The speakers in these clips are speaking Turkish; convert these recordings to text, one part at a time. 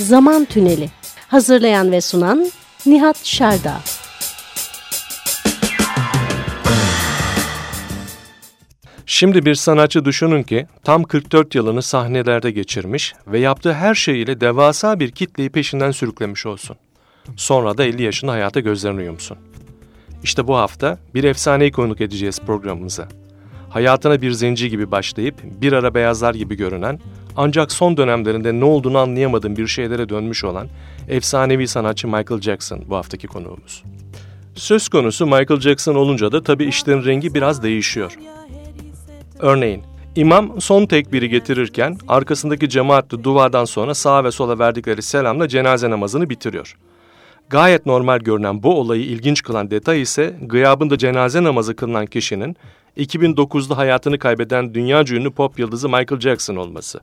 Zaman Tüneli. Hazırlayan ve sunan Nihat Şerda. Şimdi bir sanatçı düşünün ki tam 44 yılını sahnelerde geçirmiş ve yaptığı her şeyiyle devasa bir kitleyi peşinden sürüklemiş olsun. Sonra da 50 yaşında hayata gözlerini yumsun. İşte bu hafta bir efsaneyi konuk edeceğiz programımıza. Hayatına bir zenci gibi başlayıp bir ara beyazlar gibi görünen ancak son dönemlerinde ne olduğunu anlayamadığım bir şeylere dönmüş olan efsanevi sanatçı Michael Jackson bu haftaki konuğumuz. Söz konusu Michael Jackson olunca da tabii işlerin rengi biraz değişiyor. Örneğin imam son tekbiri getirirken arkasındaki cemaatli duvardan sonra sağa ve sola verdikleri selamla cenaze namazını bitiriyor. Gayet normal görünen bu olayı ilginç kılan detay ise gıyabında cenaze namazı kılınan kişinin 2009'da hayatını kaybeden dünya ünlü pop yıldızı Michael Jackson olması.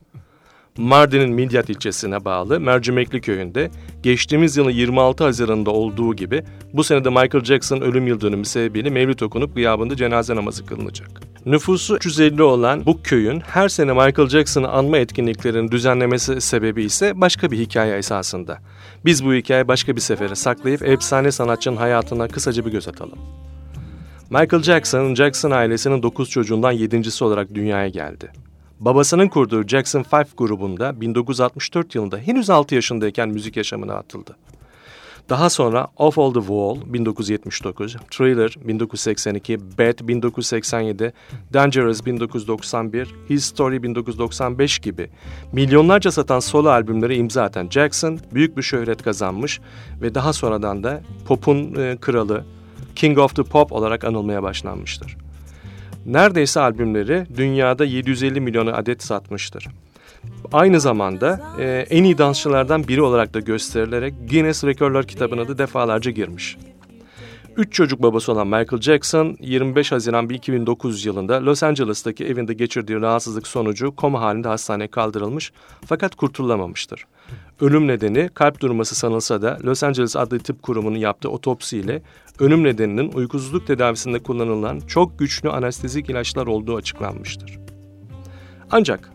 Mardin'in Midyat ilçesine bağlı Mercimekli köyünde geçtiğimiz yılın 26 Haziran'da olduğu gibi bu senede Michael Jackson ölüm yıl dönümü sebebiyle mevlüt okunup gıyabında cenaze namazı kılınacak. Nüfusu 350 olan bu köyün her sene Michael Jackson'ı anma etkinliklerinin düzenlemesi sebebi ise başka bir hikaye esasında. Biz bu hikayeyi başka bir sefere saklayıp efsane sanatçının hayatına kısaca bir göz atalım. Michael Jackson, Jackson ailesinin 9 çocuğundan 7.si olarak dünyaya geldi. Babasının kurduğu Jackson 5 grubunda 1964 yılında henüz 6 yaşındayken müzik yaşamına atıldı. Daha sonra Off All The Wall 1979, Thriller 1982, Bad 1987, Dangerous 1991, His Story 1995 gibi milyonlarca satan solo albümleri imza atan Jackson büyük bir şöhret kazanmış ve daha sonradan da pop'un e, kralı, King of the Pop olarak anılmaya başlanmıştır. Neredeyse albümleri dünyada 750 milyon adet satmıştır. Aynı zamanda e, en iyi dansçılardan biri olarak da gösterilerek Guinness Rekorlar kitabına da defalarca girmiş. Üç çocuk babası olan Michael Jackson 25 Haziran 2009 yılında Los Angeles'taki evinde geçirdiği rahatsızlık sonucu koma halinde hastaneye kaldırılmış fakat kurtulamamıştır. Ölüm nedeni kalp durması sanılsa da Los Angeles Adli Tıp Kurumu'nun yaptığı otopsiyle ölüm nedeninin uykusuzluk tedavisinde kullanılan çok güçlü anestezik ilaçlar olduğu açıklanmıştır. Ancak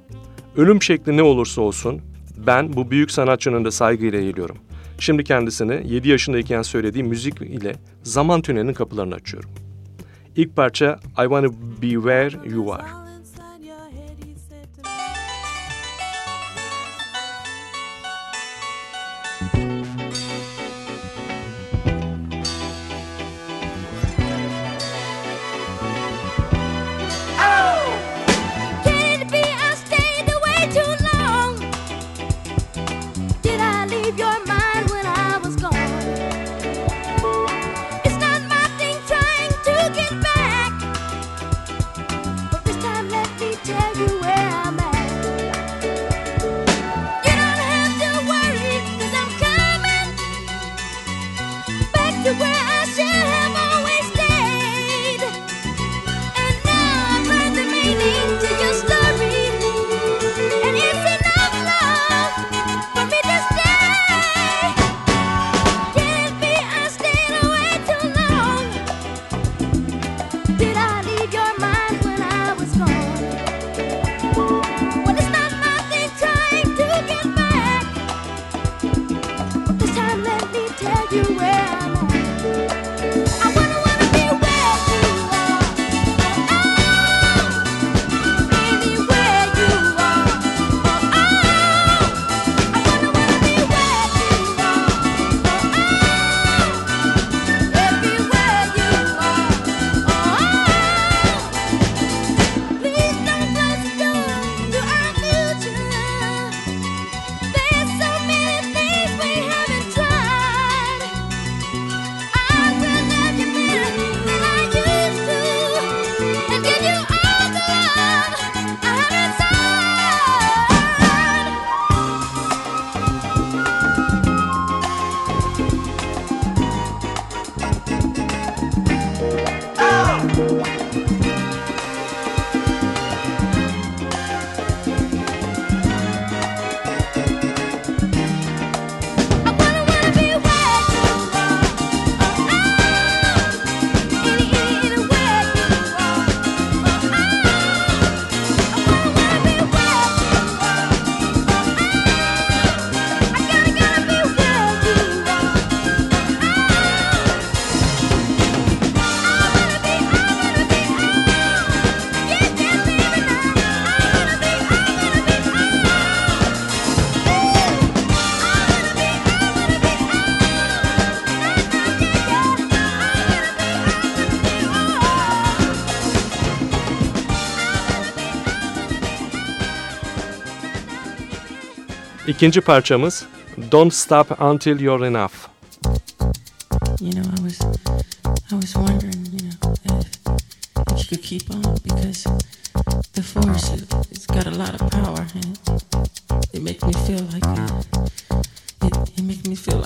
ölüm şekli ne olursa olsun ben bu büyük sanatçının da saygıyla eğiliyorum. Şimdi kendisine 7 yaşındayken söylediği müzik ile zaman tünelinin kapılarını açıyorum. İlk parça I Wanna Be Where You Are. İkinci parçamız Don't Stop Until You're Enough. You know, I was, I was wondering, you know, if, if you could keep on because the force, it, it's got a lot of power and it, it makes me feel like, uh, it, it makes me feel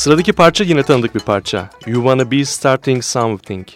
Sıradaki parça yine tanıdık bir parça. You Wanna Be Starting Something.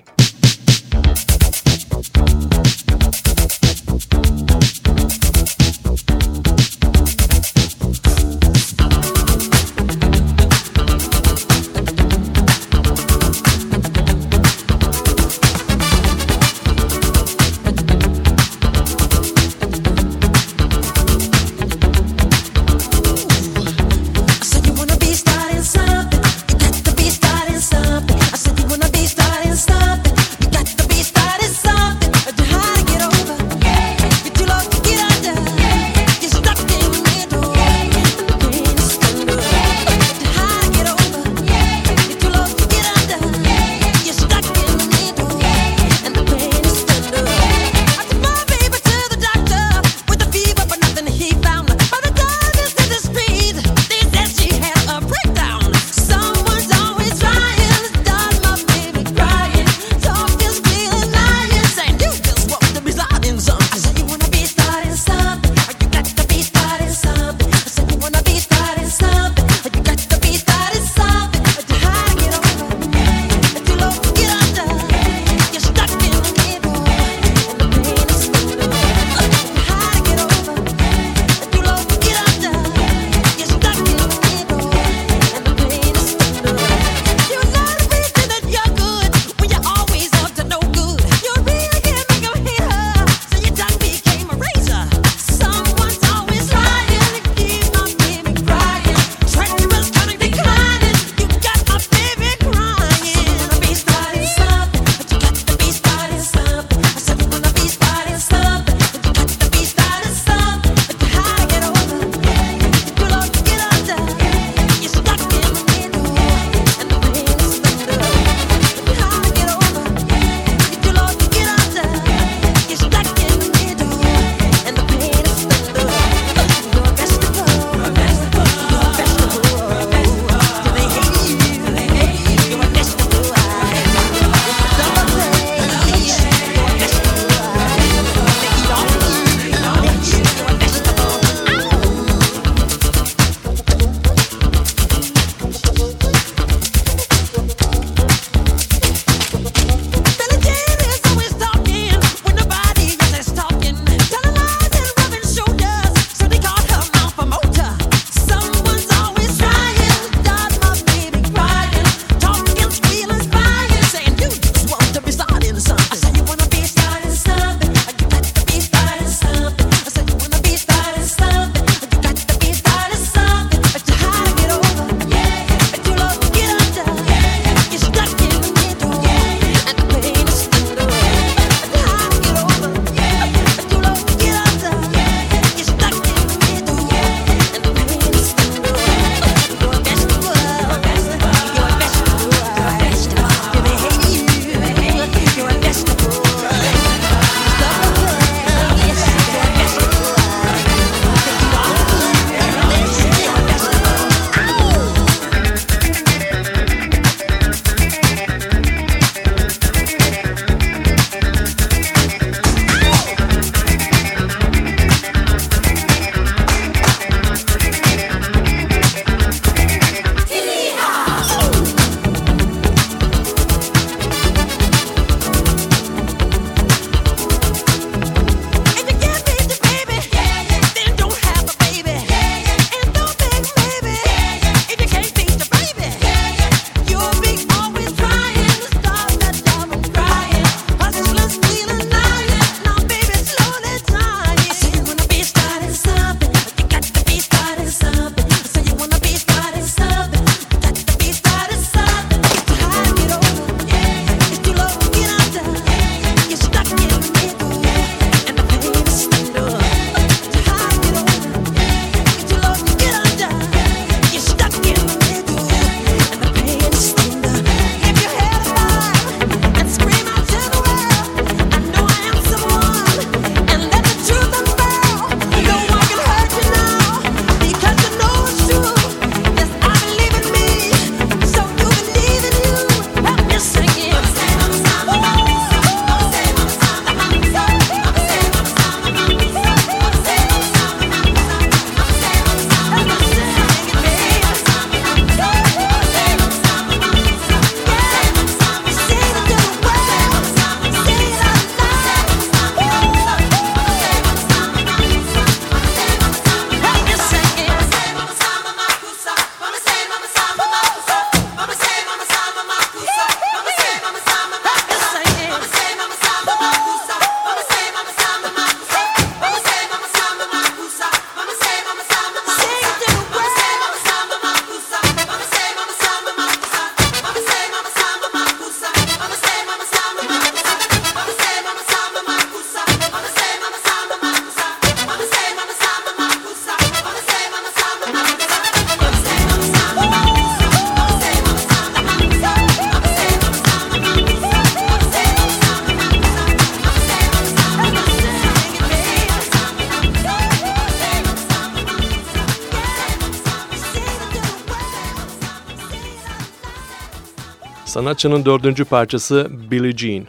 Sanatçının dördüncü parçası Billie Jean.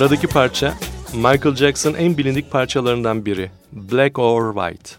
Sıradaki parça Michael Jackson en bilindik parçalarından biri. Black or White.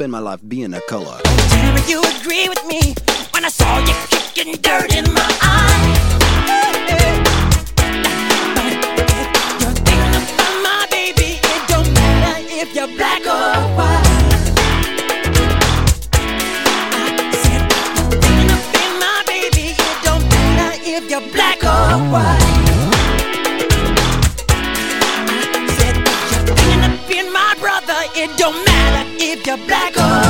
My life being a color. Tell me you agree with me when I saw you kicking dirt in my eye. You're thinking about my baby. It don't matter if you're black or white. You're black or white. Said you're thinking of being my brother. It don't matter if you're black or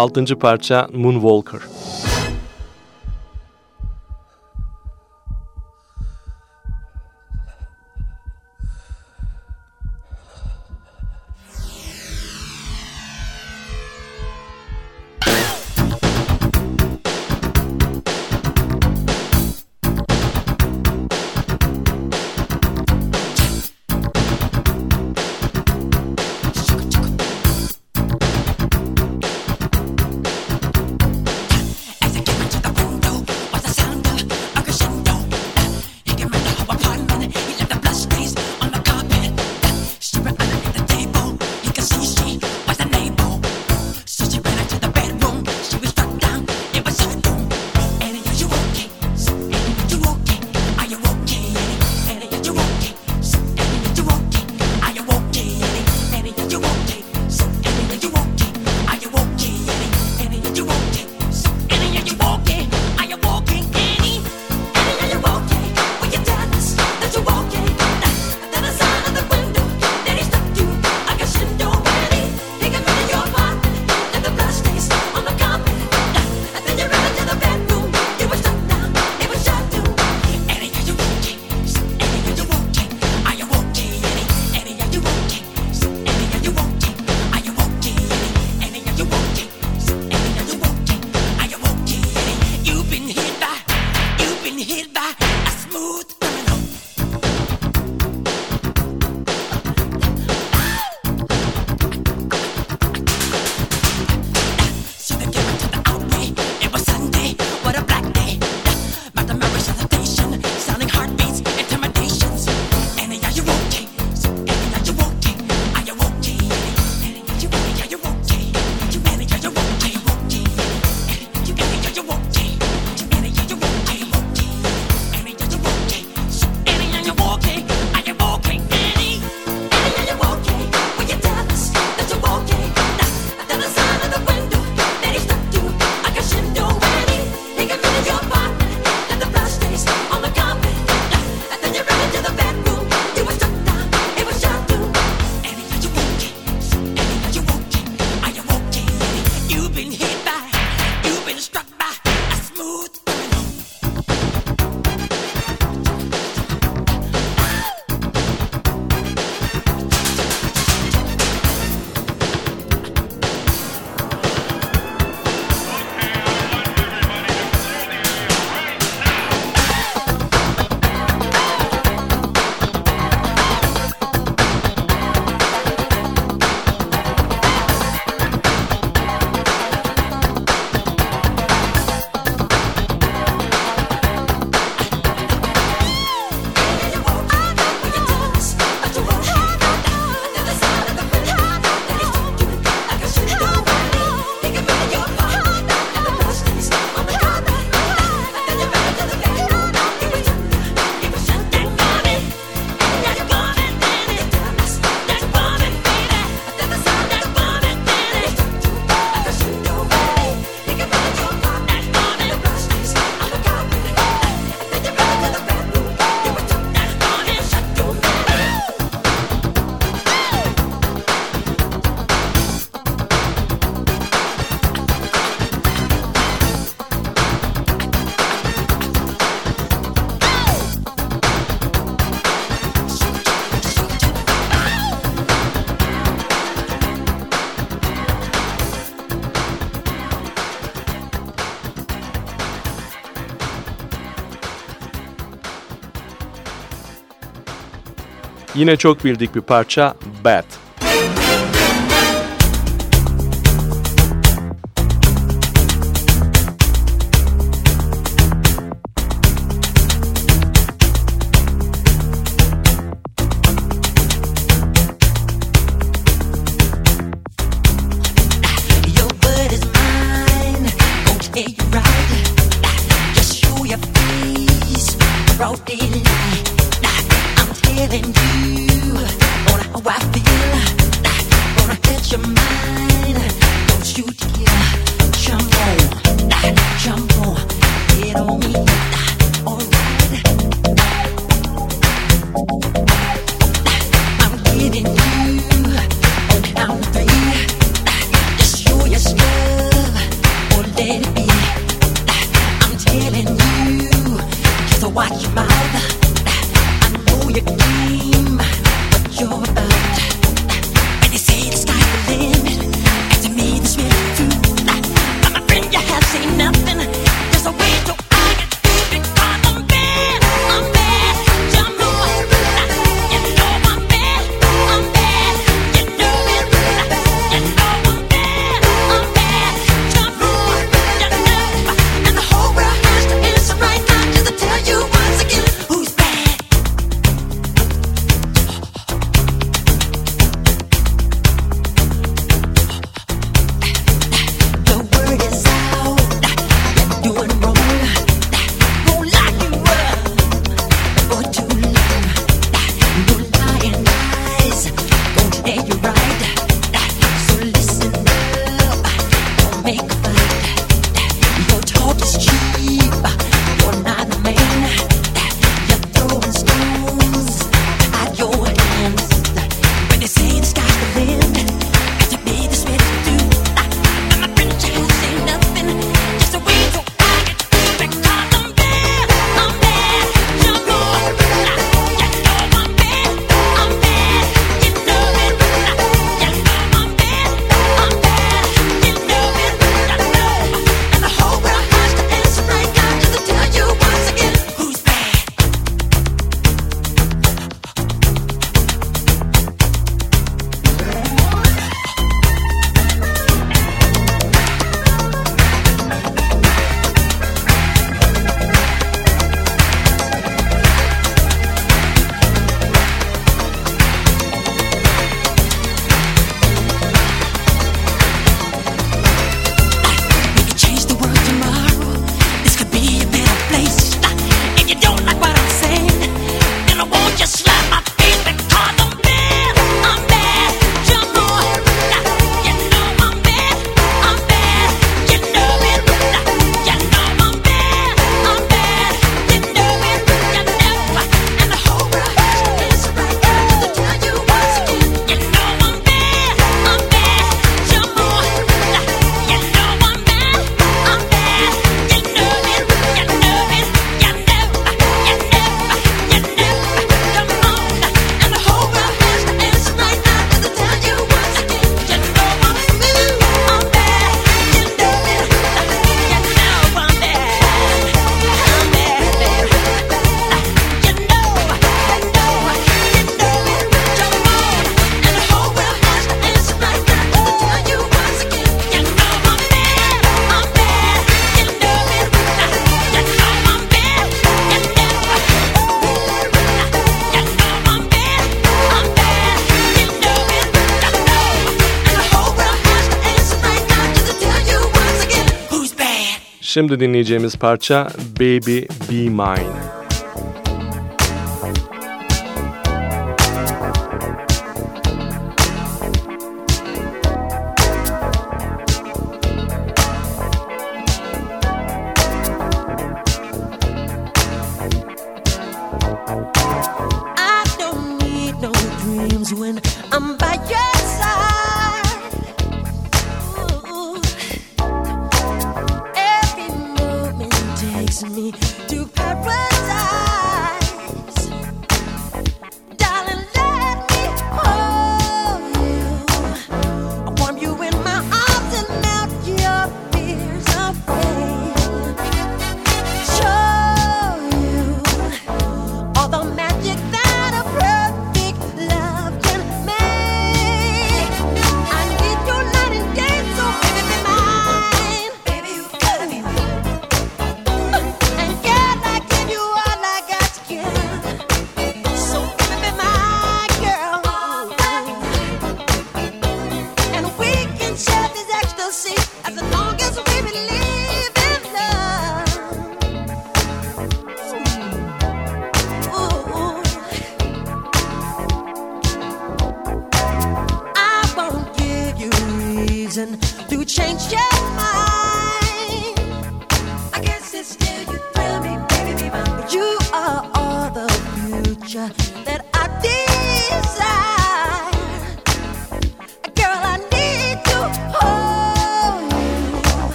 Altıncı parça Moonwalker. Yine çok bildik bir parça Bad. Şimdi dinleyeceğimiz parça Baby Be Mine.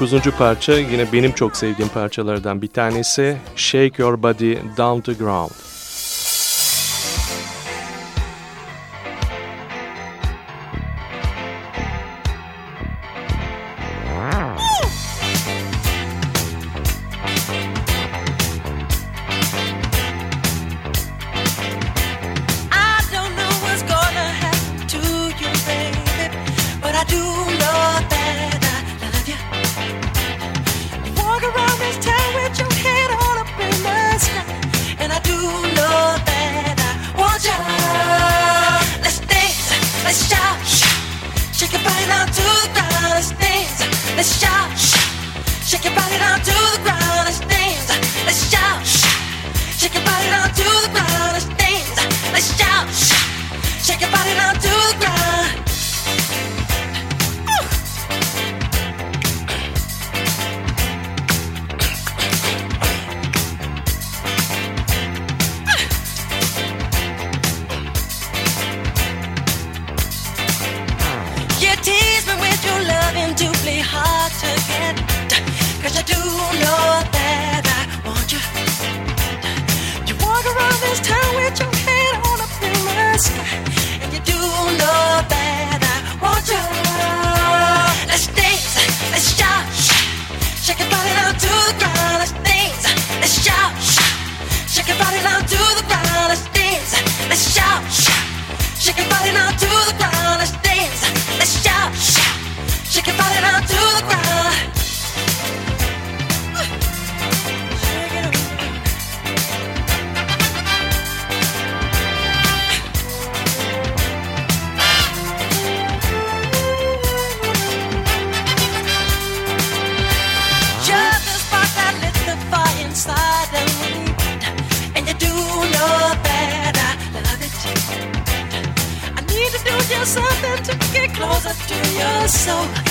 9. parça yine benim çok sevdiğim parçalardan bir tanesi Shake Your Body Down to Ground. so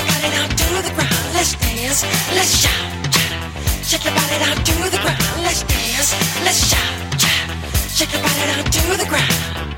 your body down to the ground. Let's dance, let's shout. Shake your body down to the ground. Let's dance, let's shout. Shake your body down to the ground.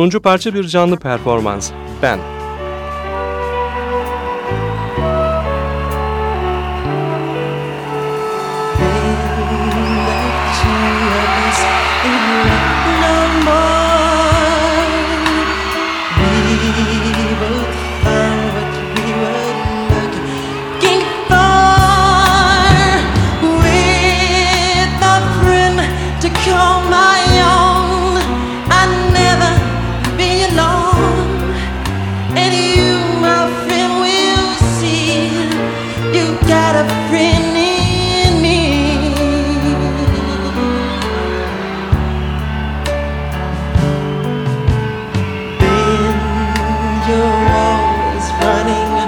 10. parça bir canlı performans. Ben. running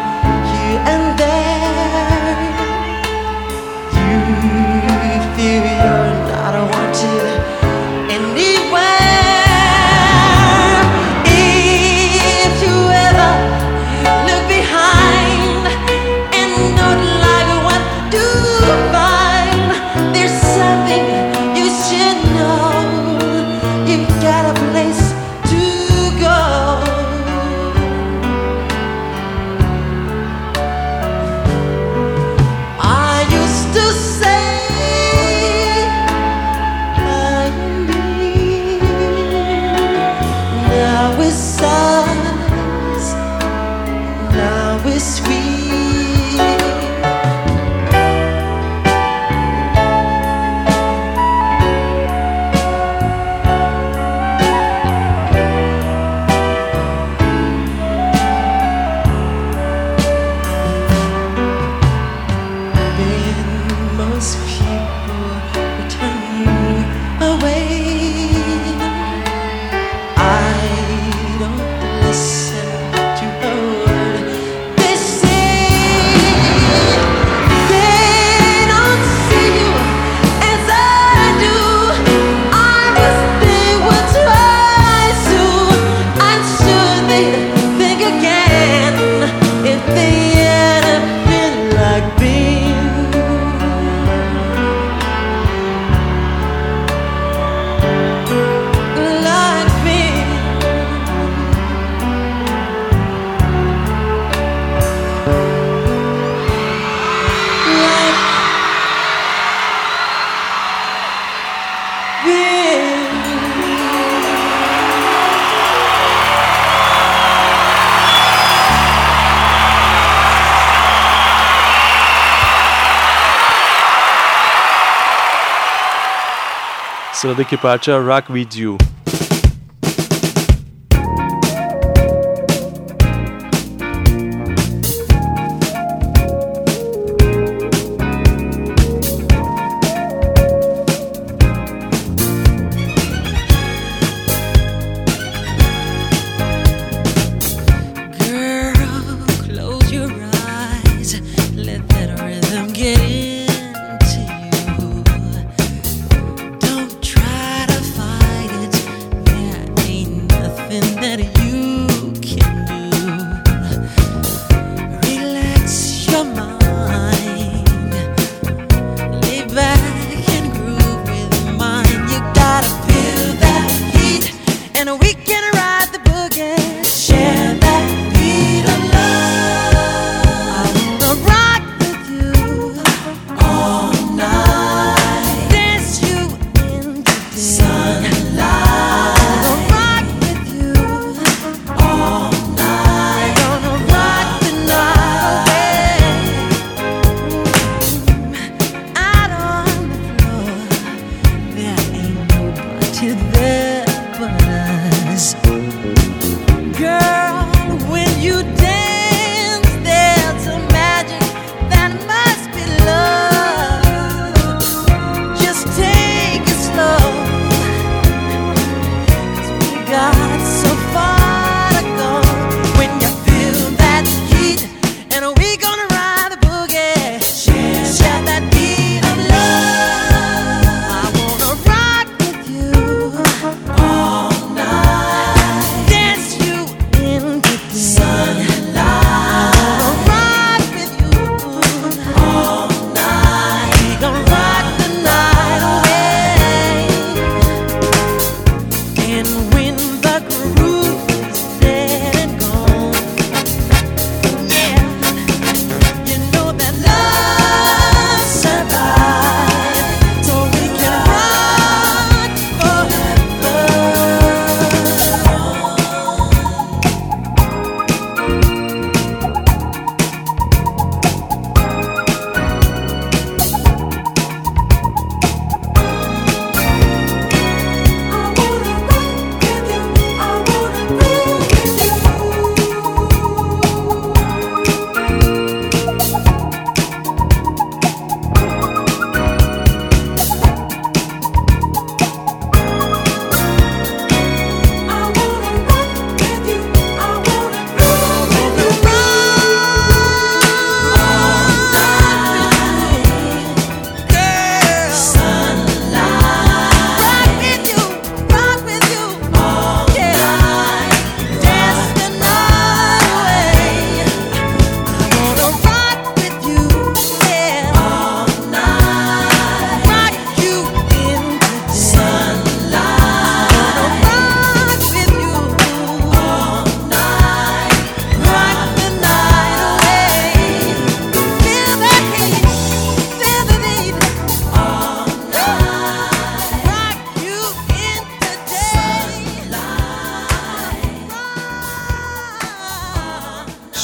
Sıradaki parça Rock With You.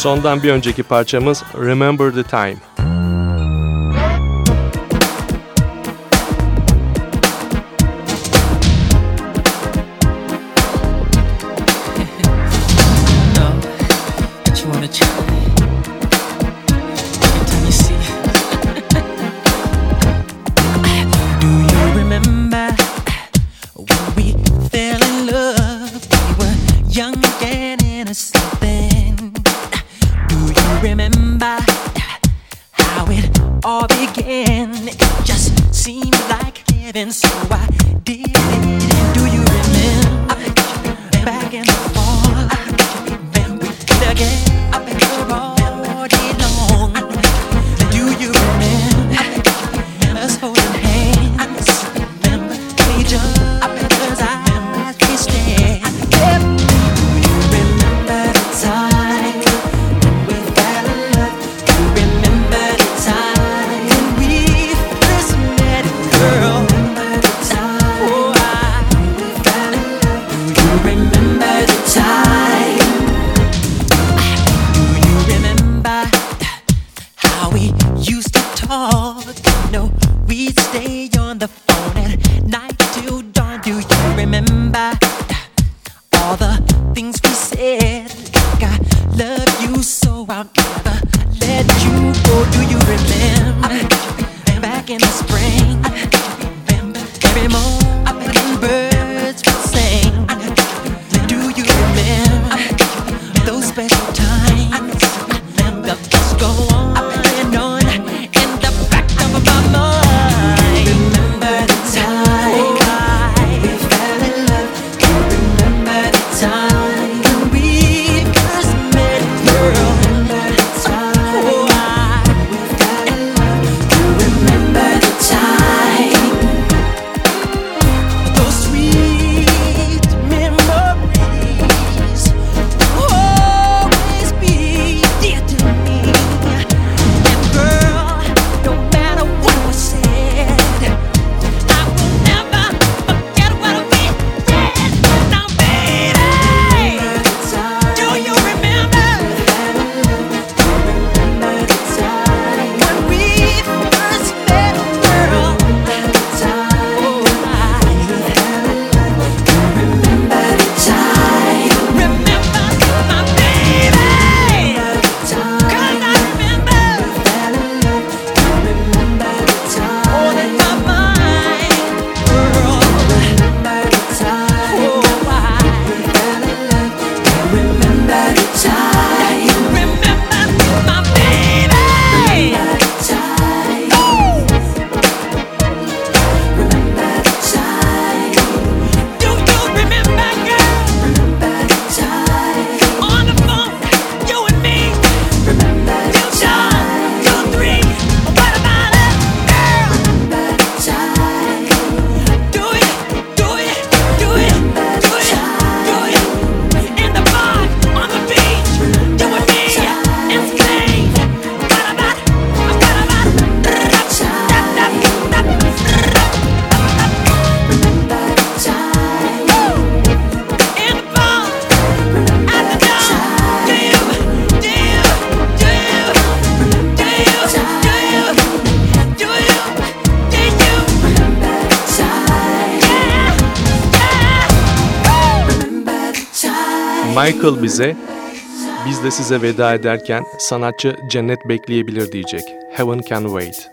Sondan bir önceki parçamız Remember the Time. Now let's go on. Michael bize, biz de size veda ederken sanatçı cennet bekleyebilir diyecek. Heaven can wait.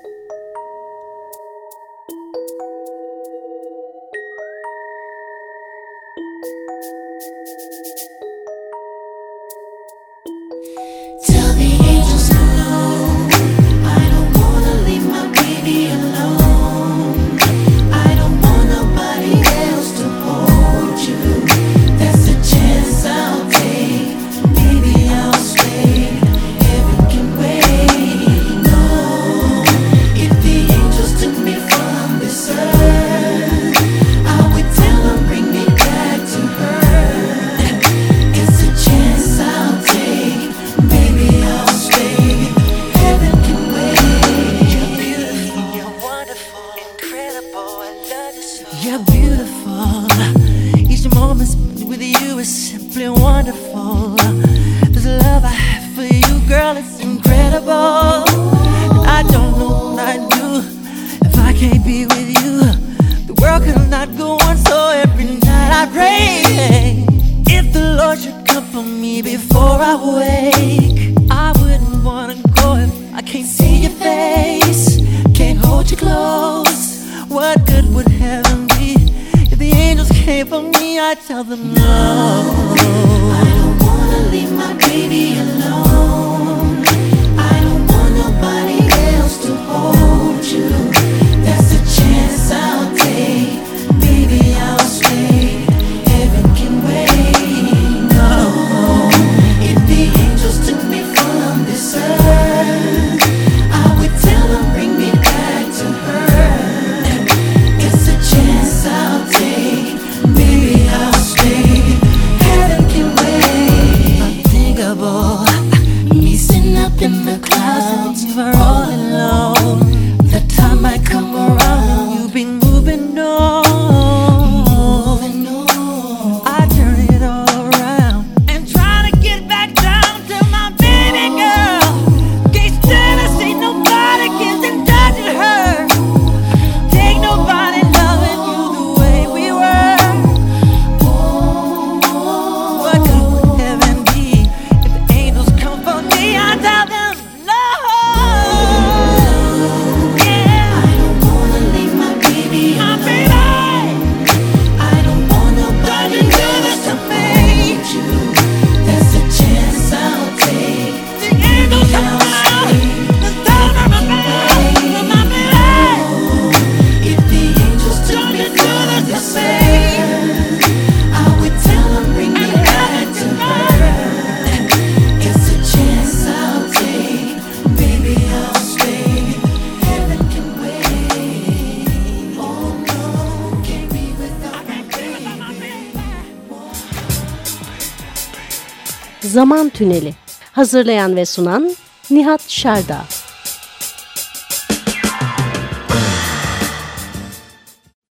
Tüneli. Hazırlayan ve sunan Nihat Şerda.